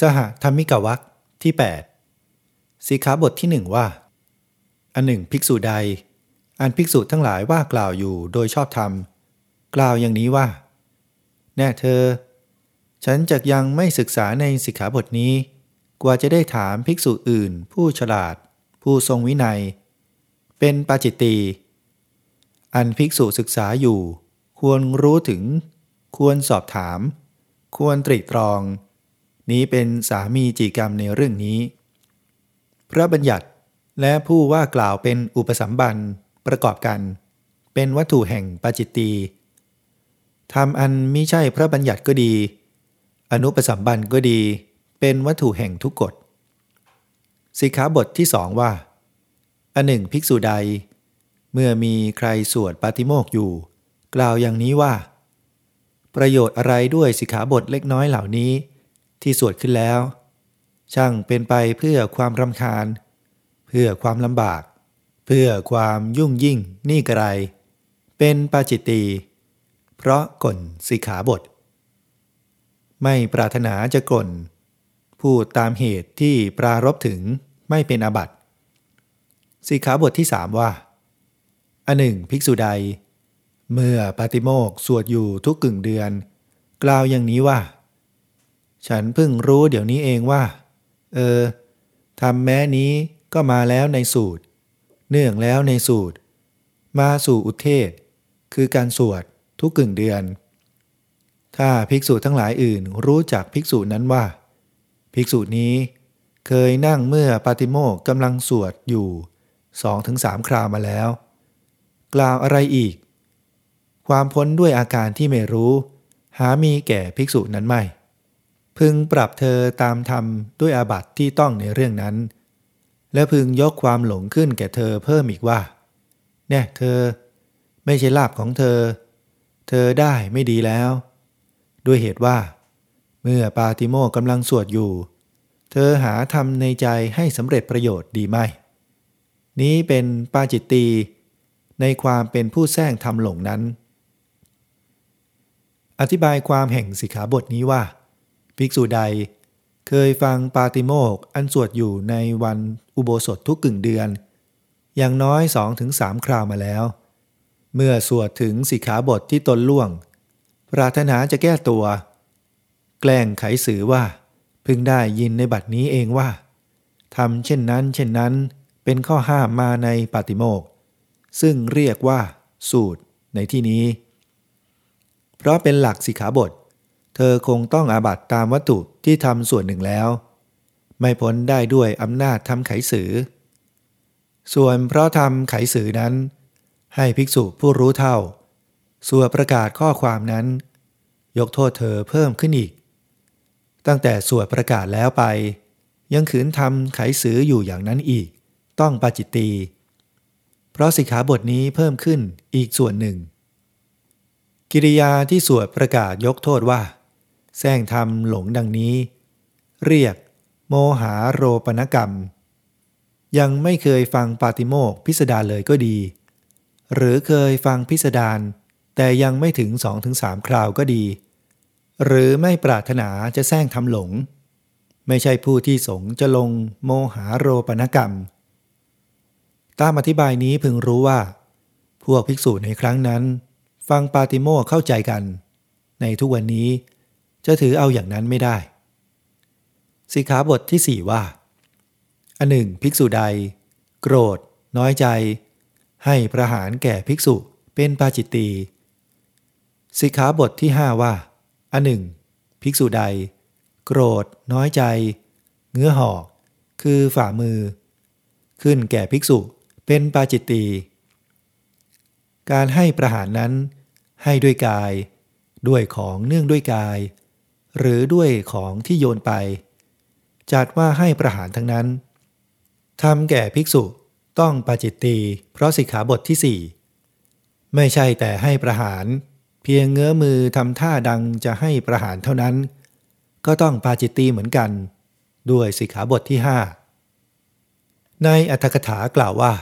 สหธรรมิกวักที่ 8สิกขาบทที่หนึ่งว่า อันหนึ่งภิกษุใด อันภิกษุทั้งหลายว่ากล่าวอยู่โดยชอบธรรม กล่าวอย่างนี้ว่า แน่เธอ ฉันจะยังไม่ศึกษาในสิกขาบทนี้ กว่าจะได้ถามภิกษุอื่น ผู้ฉลาด ผู้ทรงวินัย เป็นปาจิตตี อันภิกษุศึกษาอยู่ ควรรู้ถึง ควรสอบถาม ควรตรีตรอง นี้เป็นสามีจีกรรมในเรื่องนี้ พระบัญญัติและผู้ว่ากล่าวเป็นอุปสัมบันประกอบกัน เป็นวัตถุแห่งปาจิตตีทำอันมิใช่พระบัญญัติก็ดี อนุปสัมบันก็ดี เป็นวัตถุแห่งทุกกฎสิกขาบทที่สองว่า อันหนึ่งภิกษุใด เมื่อมีใครสวดปาติโมกอยู่ กล่าวอย่างนี้ว่า ประโยชน์อะไรด้วยสิกขาบทเล็กน้อยเหล่านี้ ที่สวดขึ้นแล้ว ช่างเป็นไปเพื่อความรำคาญ เพื่อความลำบาก เพื่อความยุ่งยิ่งนี่กระไร เป็นปาจิตตี เพราะก่นสิกขาบท ไม่ปรารถนาจะกล่นพูดตามเหตุที่ปรารบถึงไม่เป็นอาบัติสิกขาบทที่สามว่า อันหนึ่งภิกษุใด เมื่อปาติโมกสวดอยู่ทุกกึ่งเดือน กล่าวอย่างนี้ว่า ฉันเพิ่งรู้เดี๋ยวนี้เองว่า เออทำแม้นี้ก็มาแล้วในสูตร เนื่องแล้วในสูตร มาสู่อุเทศ คือการสวดทุกกึ่งเดือน ถ้าภิกษุทั้งหลายอื่นรู้จักภิกษุนั้นว่า ภิกษุนี้เคยนั่งเมื่อปาติโมกกำลังสวดอยู่สองถึงสามคราวมาแล้ว กล่าวอะไรอีก ความพ้นด้วยอาการที่ไม่รู้ หามีแก่ภิกษุนั้นไม่ พึงปรับเธอตามธรรมด้วยอาบัติที่ต้องในเรื่องนั้น และพึงยกความหลงขึ้นแก่เธอเพิ่มอีกว่าแน่เธอ ไม่ใช่ลาบของเธอ เธอได้ไม่ดีแล้ว ด้วยเหตุว่า เมื่อปาติโมกกำลังสวดอยู่ เธอหาทำในใจให้สำเร็จประโยชน์ดีไหม นี้เป็นปาจิตตีในความเป็นผู้แซงทำหลงนั้น อธิบายความแห่งสิกขาบทนี้ว่า ภิกษุใด เคยฟังปาติโมกอันสวดอยู่ในวันอุโบสถทุกกึ่งเดือน อย่างน้อยสองถึงสามคราวมาแล้ว เมื่อสวดถึงสิกขาบทที่ตนล่วง ปรารถนาจะแก้ตัว แกล้งไขสือว่า พึงได้ยินในบัดนี้เองว่าทำเช่นนั้น เช่นนั้น เป็นข้อห้ามมาในปาติโมกซึ่งเรียกว่า สูตรในที่นี้ เพราะเป็นหลักสิกขาบท เธอคงต้องอาบัตตามวัตถุที่ทำส่วนหนึ่งแล้ว ไม่พ้นได้ด้วยอำนาจทำไขสือ ส่วนเพราะทำไขสือนั้น ให้ภิกษุผู้รู้เท่า ส่วนประกาศข้อความนั้น ยกโทษเธอเพิ่มขึ้นอีก ตั้งแต่สวดประกาศแล้วไป ยังขืนทำไขสืออยู่อย่างนั้นอีก ต้องปาจิตตีเพราะสิกขาบทนี้เพิ่มขึ้นอีกส่วนหนึ่งกิริยาที่สวดประกาศยกโทษว่า แซงทำหลงดังนี้ เรียก โมหาโรปนกรรม ยังไม่เคยฟังปาติโมกพิสดารเลยก็ดี หรือเคยฟังพิสดารแต่ยังไม่ถึงสองถึงสามคราวก็ดี หรือไม่ปรารถนาจะแซงทำหลง ไม่ใช่ผู้ที่สงจะลงโมหาโรปนกรรม ตามอธิบายนี้พึงรู้ว่า พวกภิกษุในครั้งนั้น ฟังปาติโมเข้าใจกัน ในทุกวันนี้ จะถือเอาอย่างนั้นไม่ได้ สิกขาบทที่สี่ว่า อันหนึ่ง ภิกษุใด โกรธ น้อยใจ ให้ประหารแก่ภิกษุเป็นปาจิตตีสิกขาบทที่ห้าว่า อันหนึ่ง ภิกษุใด โกรธ น้อยใจ เงื้อหอก คือฝ่ามือ ขึ้นแก่ภิกษุเป็นปาจิตตีการให้ประหารนั้น ให้ด้วยกาย ด้วยของเนื่องด้วยกาย หรือด้วยของที่โยนไป จัดว่าให้ประหารทั้งนั้นทำแก่ภิกษุต้องปาจิตตีเพราะสิกขาบทที่สี่ไม่ใช่แต่ให้ประหาร เพียงเงื้อมือทำท่าดังจะให้ประหารเท่านั้น ก็ต้องปาจิตตีเหมือนกัน ด้วยสิกขาบทที่ห้าในอัตถกถากล่าวว่า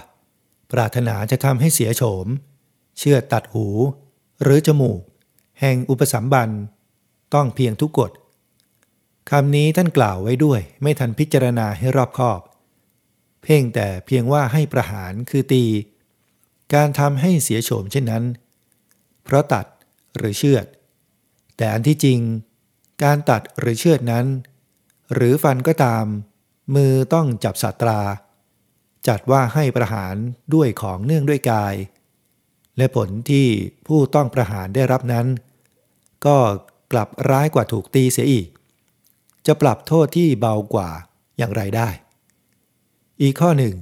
ปรารถนาจะทำให้เสียโฉม เชื่อตัดหู หรือจมูก แห่งอุปสัมบัน ต้องเพียงทุกกฎคำนี้ท่านกล่าวไว้ด้วย ไม่ทันพิจารณาให้รอบคอบ เพ่งแต่เพียงว่าให้ประหารคือตี การทำให้เสียโฉมเช่นนั้น เพราะตัดหรือเชือด แต่อันที่จริง การตัดหรือเชือดนั้น หรือฟันก็ตาม มือต้องจับสัตรา จัดว่าให้ประหารด้วยของเนื่องด้วยกาย และผลที่ผู้ต้องประหารได้รับนั้น ก็ กลับร้ายกว่าถูกตีเสียอีก จะปรับโทษที่เบากว่าอย่างไรได้ อีกข้อหนึ่ง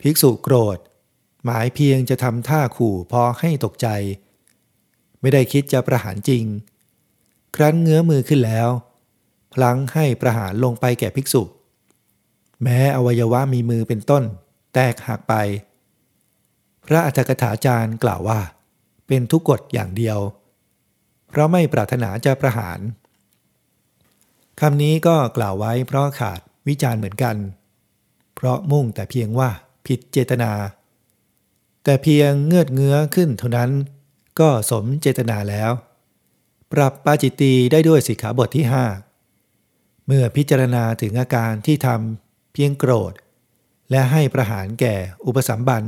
ภิกษุโกรธ หมายเพียงจะทำท่าขู่พอให้ตกใจ ไม่ได้คิดจะประหารจริง ครั้นเงื้อมือขึ้นแล้ว พลังให้ประหารลงไปแก่ภิกษุ แม้อวัยวะมีมือเป็นต้น แตกหักไป พระอัฏฐกถาจารย์กล่าวว่า เป็นทุกกฎอย่างเดียว เพราะไม่ปรารถนาจะประหารคำนี้ก็กล่าวไว้เพราะขาดวิจารณ์เหมือนกัน เพราะมุ่งแต่เพียงว่าผิดเจตนา แต่เพียงเงือดเงื้อขึ้นเท่านั้นก็สมเจตนาแล้ว ปรับปาจิตตีได้ด้วยสิกขาบทที่ 5 เมื่อพิจารณาถึงอาการที่ทำเพียงโกรธ และให้ประหารแก่อุปสัมบัน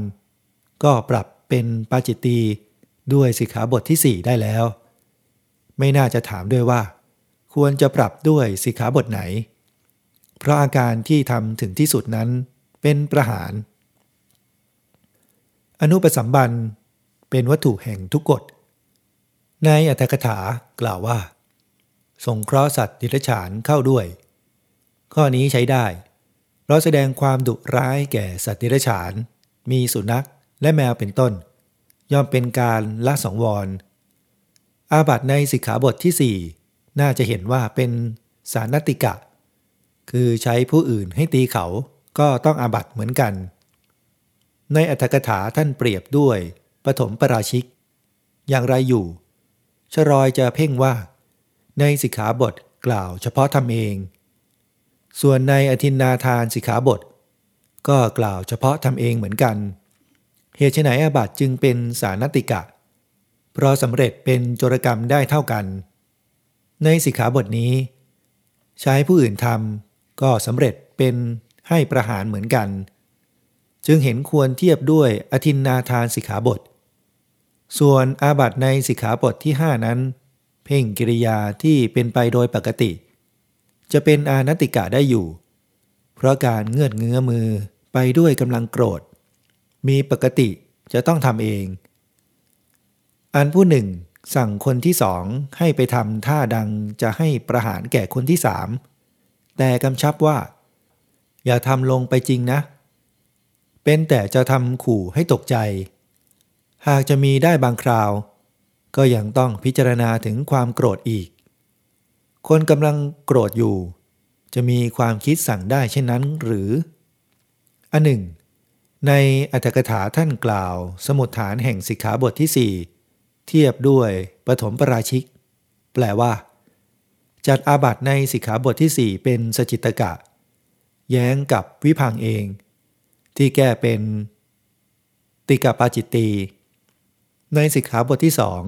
ก็ปรับเป็นปาจิตตีด้วยสิกขาบทที่ 4 ได้แล้ว ไม่น่าจะถามด้วยว่า ควรจะปรับด้วยสิกขาบทไหน เพราะอาการที่ทำถึงที่สุดนั้นเป็นประหาร อนุปสัมบันเป็นวัตถุแห่งทุกกฎ ในอัตถกถากล่าวว่า สงเคราะห์สัตว์ดิรฉานเข้าด้วย ข้อนี้ใช้ได้ เพราะแสดงความดุร้ายแก่สัตว์ดิรฉาน มีสุนัขและแมวเป็นต้น ย่อมเป็นการละสองวร อาบัตในสิกขาบทที่ 4 น่าจะเห็นว่าเป็นสานติกะ คือใช้ผู้อื่นให้ตีเขาก็ต้องอาบัตเหมือนกัน ในอัตถกถาท่านเปรียบด้วยปฐมปราชิก อย่างไรอยู่ ชรอยจะเพ่งว่า ในสิกขาบทกล่าวเฉพาะทำเอง ส่วนในอธินนาทานสิกขาบท ก็กล่าวเฉพาะทำเองเหมือนกัน เหตุไฉนอาบัตจึงเป็นสานติกะ เพราะสำเร็จเป็นโจรกรรมได้เท่ากัน ในสิกขาบทนี้ ใช้ผู้อื่นทำก็สำเร็จเป็นให้ประหารเหมือนกัน จึงเห็นควรเทียบด้วยอธินนาทานสิกขาบท ส่วนอาบัตในสิกขาบทที่ 5 นั้น เพ่งกิริยาที่เป็นไปโดยปกติ จะเป็นอานติกะได้อยู่ เพราะการเงือเงื้อมือไปด้วยกำลังโกรธ มีปกติจะต้องทำเอง อันผู้หนึ่งสั่งคนที่สองให้ไปทำท่าดังจะให้ประหารแก่คนที่สามแต่กำชับว่า อย่าทำลงไปจริงนะ เป็นแต่จะทำขู่ให้ตกใจ หากจะมีได้บางคราว ก็ยังต้องพิจารณาถึงความโกรธอีก คนกำลังโกรธอยู่ จะมีความคิดสั่งได้เช่นนั้นหรือ อันหนึ่ง ในอัตถกถาท่านกล่าว สมุดฐานแห่งสิกขาบทที่4 เทียบด้วยปฐมปราชิก แปลว่า จัดอาบัตในสิกขาบทที่ 4 เป็นสจิตกะ แย้งกับวิพังเอง ที่แก้เป็น ติกาปาจิตตีในสิกขาบทที่สอง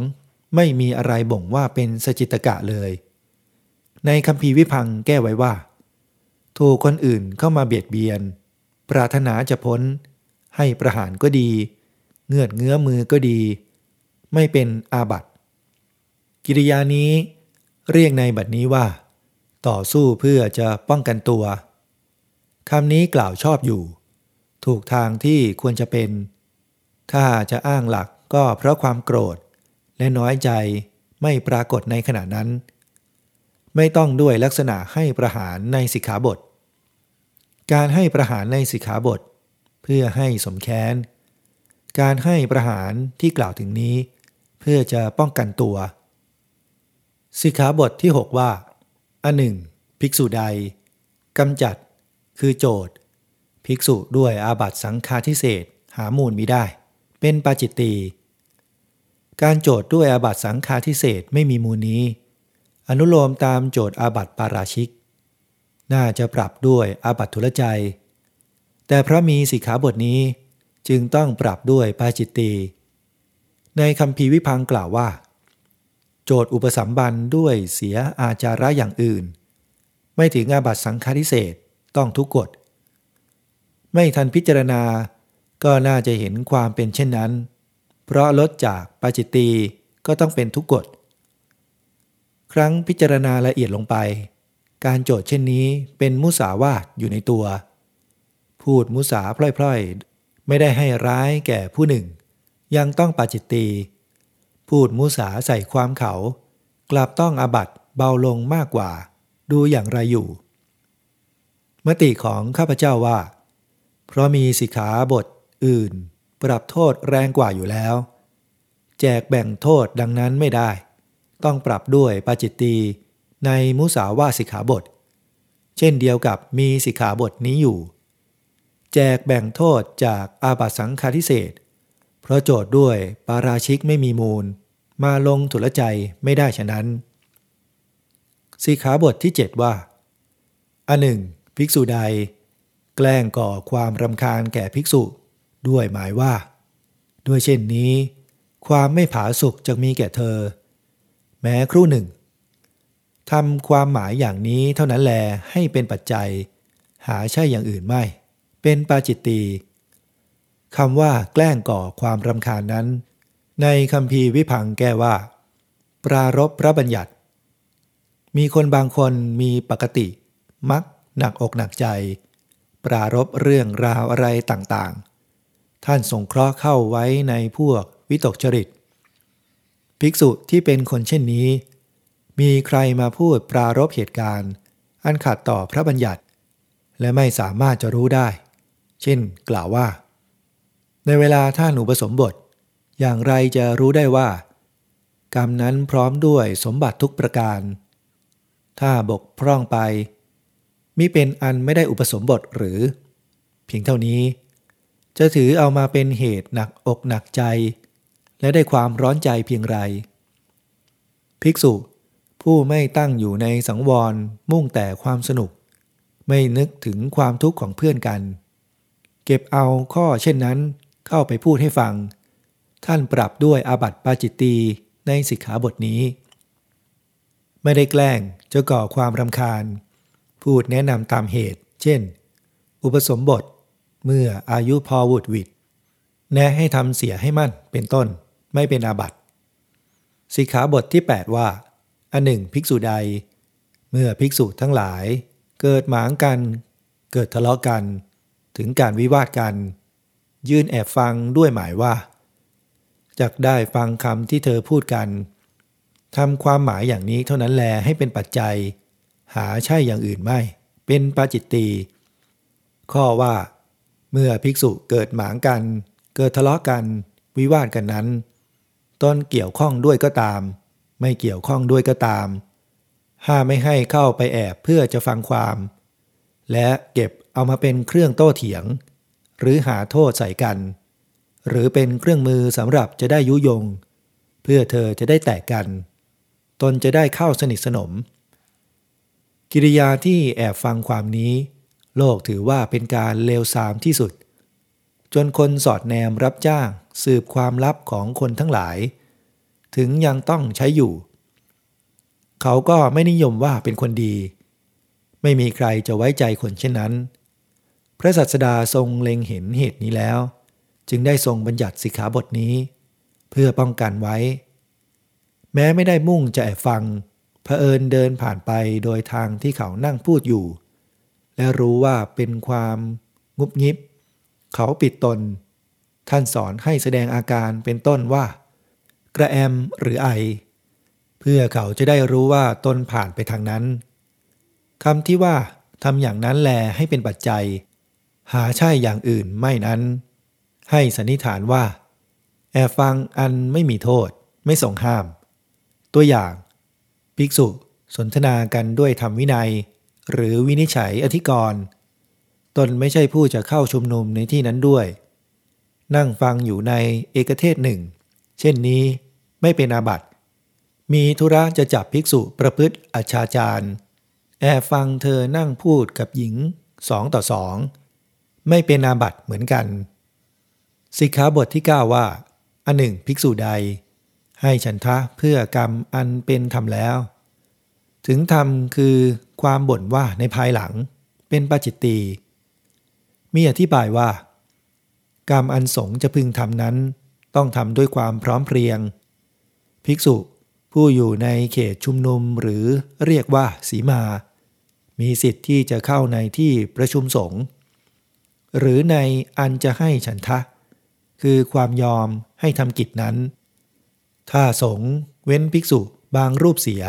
ไม่มีอะไรบ่งว่าเป็นสจิตกะเลย ในคำพีวิพังแก้ไว้ว่า ถูกคนอื่นเข้ามาเบียดเบียน ปรารถนาจะพ้น ให้ประหารก็ดี เงือดเงื้อมือก็ดี ไม่เป็นอาบัติ กิริยานี้เรียกในบัดนี้ว่า ต่อสู้เพื่อจะป้องกันตัวคำนี้กล่าวชอบอยู่ ถูกทางที่ควรจะเป็น ถ้าจะอ้างหลักก็เพราะความโกรธ และน้อยใจไม่ปรากฏในขณะนั้น ไม่ต้องด้วยลักษณะให้ประหารในสิกขาบท การให้ประหารในสิกขาบท เพื่อให้สมแค้น การให้ประหารที่กล่าวถึงนี้ เพื่อจะป้องกันตัว สิกขาบทที่ 6 ว่า อันหนึ่ง ภิกษุใดกำจัด คือโจทย์ภิกษุด้วยอาบัตสังฆาทิเศษหามูลมิได้ เป็นปาจิตตีการโจทย์ด้วยอาบัตสังฆาทิเศษไม่มีมูลนี้ อนุโลมตามโจทย์อาบัตปาราชิก น่าจะปรับด้วยอาบัตทุลใจ แต่เพราะมีสิกขาบทนี้จึงต้องปรับด้วยปาจิตตี ในคำพีวิพังกล่าวว่า โจทย์อุปสัมบันด้วยเสียอาจาระอย่างอื่น ไม่ถึงอาบัตสังฆาทิเศษต้องทุกกฎ ไม่ทันพิจารณาก็น่าจะเห็นความเป็นเช่นนั้น เพราะลดจากปาจิตตีก็ต้องเป็นทุกกฎ ครั้งพิจารณาละเอียดลงไป การโจทย์เช่นนี้เป็นมุสาวาทอยู่ในตัว พูดมุสาพล่อยๆ ไม่ได้ให้ร้ายแก่ผู้หนึ่ง ยังต้องปาจิตตี พูดมุสาใส่ความเขา กลับต้องอาบัตเบาลงมากกว่า ดูอย่างไรอยู่ มติของข้าพเจ้าว่า เพราะมีสิกขาบทอื่น ปรับโทษแรงกว่าอยู่แล้ว แจกแบ่งโทษดังนั้นไม่ได้ ต้องปรับด้วยปาจิตตีในมุสาวาสิกขาบท เช่นเดียวกับมีสิกขาบทนี้อยู่ แจกแบ่งโทษจากอาบัตสังฆาทิเศษ เพราะโจทย์ด้วยปาราชิกไม่มีมูล มาลงถุลใจไม่ได้ฉะนั้นสิกขาบทที่ 7 ว่า อันหนึ่ง ภิกษุใด แกล้งก่อความรำคาญแก่ภิกษุ ด้วยหมายว่า ด้วยเช่นนี้ ความไม่ผาสุกจะมีแก่เธอ แม้ครู่หนึ่งทำความหมายอย่างนี้เท่านั้นแลให้เป็นปัจจัย หาใช่อย่างอื่นไม่ เป็นปาจิตตี คำว่าแกล้งก่อความรำคาญนั้น ในคำพีวิพังแก้ว่า ปรารบพระบัญญัติ มีคนบางคนมีปกติ มักหนักอกหนักใจ ปรารบเรื่องราวอะไรต่างๆ ท่านสงเคราะห์เข้าไว้ในพวกวิตกจริต ภิกษุที่เป็นคนเช่นนี้ มีใครมาพูดปรารบเหตุการณ์ อันขัดต่อพระบัญญัติ และไม่สามารถจะรู้ได้ เช่น กล่าวว่า ในเวลาท่านอุปสมบท อย่างไรจะรู้ได้ว่า กรรมนั้นพร้อมด้วยสมบัติทุกประการ ถ้าบกพร่องไป มิเป็นอันไม่ได้อุปสมบทหรือ เพียงเท่านี้ จะถือเอามาเป็นเหตุหนักอกหนักใจ และได้ความร้อนใจเพียงไร ภิกษุ ผู้ไม่ตั้งอยู่ในสังวรมุ่งแต่ความสนุก ไม่นึกถึงความทุกข์ของเพื่อนกัน เก็บเอาข้อเช่นนั้น เข้าไปพูดให้ฟัง ท่านปรับด้วยอาบัติปาจิตตีในสิกขาบทนี้ ไม่ได้แกล้งจะก่อความรำคาญ พูดแนะนำตามเหตุ เช่น อุปสมบทเมื่ออายุพอวุดวิดแนะให้ทำเสียให้มั่นเป็นต้นไม่เป็นอาบัติสิกขาบทที่ 8 ว่า อันหนึ่งภิกษุใด เมื่อภิกษุทั้งหลาย เกิดหมางกัน เกิดทะเลาะกัน ถึงการวิวาทกัน ยืนแอบฟังด้วยหมายว่าจากได้ฟังคำที่เธอพูดกันทำความหมายอย่างนี้เท่านั้นแลให้เป็นปัจจัย หาใช่อย่างอื่นไม่ เป็นปาจิตตีข้อว่า เมื่อภิกษุเกิดหมางกัน เกิดทะเลาะกัน วิวาทกันนั้นตนเกี่ยวข้องด้วยก็ตาม ไม่เกี่ยวข้องด้วยก็ตาม ห้าไม่ให้เข้าไปแอบเพื่อจะฟังความ และเก็บเอามาเป็นเครื่องโต้เถียง หรือหาโทษใส่กัน หรือเป็นเครื่องมือสำหรับจะได้ยุยง เพื่อเธอจะได้แตกกัน ตนจะได้เข้าสนิทสนม กิริยาที่แอบฟังความนี้ โลกถือว่าเป็นการเลวทรามที่สุด จนคนสอดแนมรับจ้างสืบความลับของคนทั้งหลาย ถึงยังต้องใช้อยู่ เขาก็ไม่นิยมว่าเป็นคนดี ไม่มีใครจะไว้ใจคนเช่นนั้น ระสัสดาทรงเล็งเห็นเหตุนี้แล้ว จึงได้ทรงบัญญัติสิกขาบทนี้ เพื่อป้องกันไว้ แม้ไม่ได้มุ่งจะแอบฟังเผอิญเดินผ่านไปโดยทางที่เขานั่งพูดอยู่ และรู้ว่าเป็นความงุบงิบ เขาปิดตน ท่านสอนให้แสดงอาการเป็นต้นว่า กระแอมหรือไอ เพื่อเขาจะได้รู้ว่าตนผ่านไปทางนั้นคำที่ว่าทำอย่างนั้นแลให้เป็นปัจจัย หาใช่อย่างอื่นไม่นั้น ให้สันนิษฐานว่า แอบฟังอันไม่มีโทษ ไม่ส่งห้าม ตัวอย่าง ภิกษุสนทนากันด้วยธรรมวินัย หรือวินิจฉัยอธิกรณ์ตนไม่ใช่ผู้จะเข้าชุมนุมในที่นั้นด้วย นั่งฟังอยู่ในเอกเทศหนึ่ง เช่นนี้ไม่เป็นอาบัติ มีธุระจะจับภิกษุประพฤติอาชาจารแอบฟังเธอนั่งพูดกับหญิงสองต่อสอง ไม่เป็นอาบัติเหมือนกัน สิกขาบทที่ 9 ว่า อันหนึ่ง ภิกษุใด ให้ฉันทะเพื่อกรรมอันเป็นธรรมแล้ว ถึงธรรมคือความบ่นว่าในภายหลัง เป็นปาจิตตีมีอธิบายว่า กรรมอันสงจะพึงทำนั้น ต้องทำด้วยความพร้อมเพรียง ภิกษุผู้อยู่ในเขตชุมนุมหรือเรียกว่าสีมา มีสิทธิ์ที่จะเข้าในที่ประชุมสงฆ์ หรือในอันจะให้ฉันทะ คือความยอมให้ทำกิจนั้น ถ้าสงเว้นภิกษุบางรูปเสีย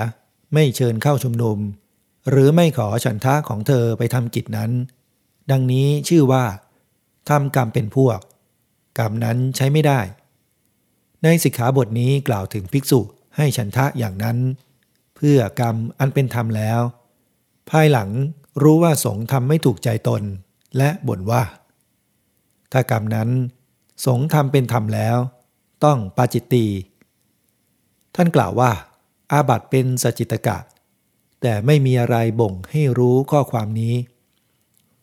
ไม่เชิญเข้าชุมนุม หรือไม่ขอฉันทะของเธอไปทำกิจนั้น ดังนี้ชื่อว่าทำกรรมเป็นพวก กรรมนั้นใช้ไม่ได้ ในสิกขาบทนี้กล่าวถึงภิกษุให้ฉันทะอย่างนั้น เพื่อกรรมอันเป็นธรรมแล้ว ภายหลังรู้ว่าสงทำไม่ถูกใจตน และบ่นว่า ถ้ากรรมนั้นสงทำเป็นธรรมแล้ว ต้องปาจิตตีท่านกล่าวว่า อาบัตเป็นสจิตกะ แต่ไม่มีอะไรบ่งให้รู้ข้อความนี้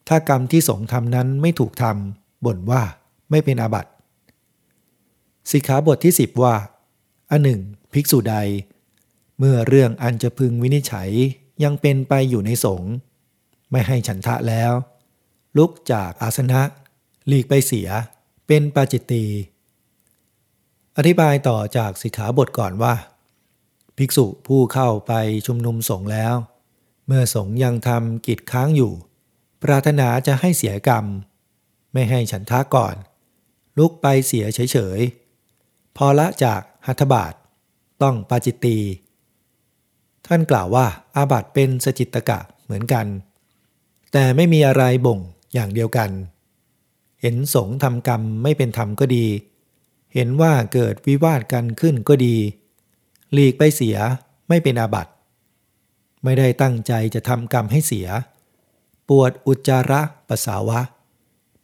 ถ้ากรรมที่สงทำนั้นไม่ถูกทำบ่นว่าไม่เป็นอาบัตสิกขาบทที่ 10 ว่าอันหนึ่งภิกษุใด เมื่อเรื่องอันจะพึงวินิจฉัยยังเป็นไปอยู่ในสงฆ์ไม่ให้ฉันทะแล้ว ลุกจากอาสนะ หลีกไปเสีย เป็นปาจิตตี อธิบายต่อจากสิกขาบทก่อนว่า ภิกษุผู้เข้าไปชุมนุมสงฆ์แล้ว เมื่อสงฆ์ยังทำกิจค้างอยู่ ปรารถนาจะให้เสียกรรม ไม่ให้ฉันทะก่อน ลุกไปเสียเฉยๆ พอละจากหัตถบาท ต้องปาจิตตีท่านกล่าวว่าอาบัตเป็นสจิตตกะเหมือนกัน แต่ไม่มีอะไรบ่ง อย่างเดียวกัน เห็นสงฆ์ทำกรรมไม่เป็นธรรมก็ดี เห็นว่าเกิดวิวาทกันขึ้นก็ดี หลีกไปเสียไม่เป็นอาบัติ ไม่ได้ตั้งใจจะทำกรรมให้เสีย ปวดอุจจาระปัสสาวะ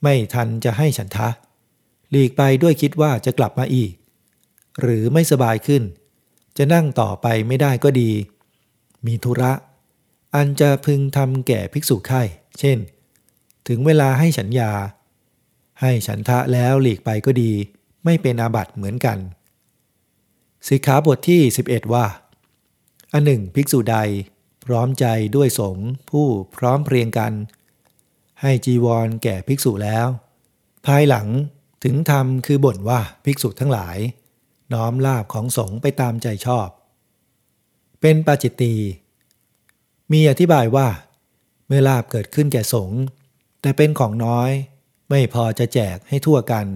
ไม่ทันจะให้ฉันทะ หลีกไปด้วยคิดว่าจะกลับมาอีก หรือไม่สบายขึ้น จะนั่งต่อไปไม่ได้ก็ดี มีธุระอันจะพึงทำแก่ภิกษุไข้ เช่น ถึงเวลาให้ฉันยา ให้ฉันทะแล้วหลีกไปก็ดี ไม่เป็นอาบัติเหมือนกันสิกขาบทที่ 11 ว่า อันหนึ่งภิกษุใด พร้อมใจด้วยสงฆ์ผู้พร้อมเพรียงกัน ให้จีวรแก่ภิกษุแล้ว ภายหลังถึงธรรมคือบ่นว่าภิกษุทั้งหลาย น้อมลาบของสงฆ์ไปตามใจชอบ เป็นปาจิตตีมีอธิบายว่า เมื่อลาบเกิดขึ้นแก่สงฆ์ แต่เป็นของน้อย ไม่พอจะแจกให้ทั่วกัน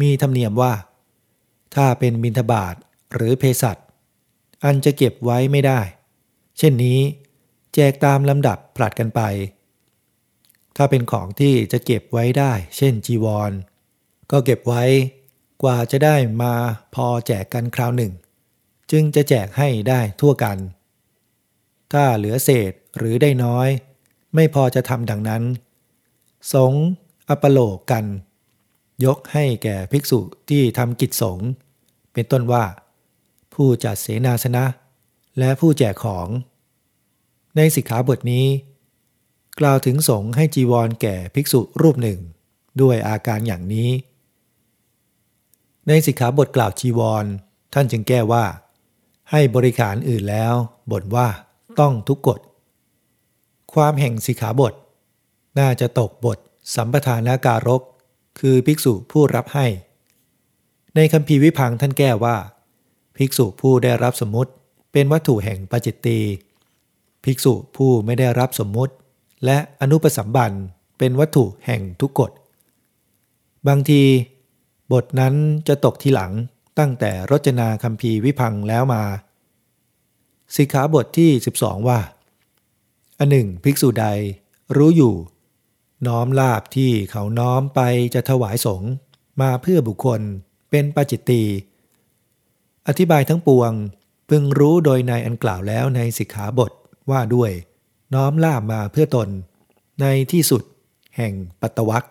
มีธรรมเนียมว่า ถ้าเป็นบินทบาทหรือเภสัชอันจะเก็บไว้ไม่ได้ เช่นนี้ แจกตามลำดับผลัดกันไป ถ้าเป็นของที่จะเก็บไว้ได้ เช่นจีวร ก็เก็บไว้กว่าจะได้มาพอแจกกันคราวหนึ่ง จึงจะแจกให้ได้ทั่วกัน ถ้าเหลือเศษหรือได้น้อย ไม่พอจะทำดังนั้น สงอปโลกกัน ยกให้แก่ภิกษุที่ทำกิจสงเป็นต้นว่า ผู้จัดเสนาสนะ และผู้แจกของ ในสิกขาบทนี้ กล่าวถึงสงให้จีวรแก่ภิกษุรูปหนึ่ง ด้วยอาการอย่างนี้ ในสิกขาบทกล่าวจีวร ท่านจึงแก้ว่า ให้บริการอื่นแล้วบ่นว่าต้องทุกกฎความแห่งสิกขาบท น่าจะตกบทสัมปทานาการก คือภิกษุผู้รับให้ ในคำพีวิพังท่านแก้ว่า ภิกษุผู้ได้รับสมมติเป็นวัตถุแห่งปจิตตีภิกษุผู้ไม่ได้รับสมมติ และอนุปสัมบันเป็นวัตถุแห่งทุกกฎ บางที บทนั้นจะตกทีหลังตั้งแต่รจนาคำพีวิพังแล้วมา สิกขาบทที่ 12 ว่า อันหนึ่ง ภิกษุใดรู้อยู่ น้อมลาบที่เขาน้อมไปจะถวายสงฆ์มาเพื่อบุคคลเป็นปาจิตตีอธิบายทั้งปวงพึงรู้โดยในอันกล่าวแล้วในสิกขาบทว่าด้วย น้อมลาบมาเพื่อตน ในที่สุดแห่งปัตตวัค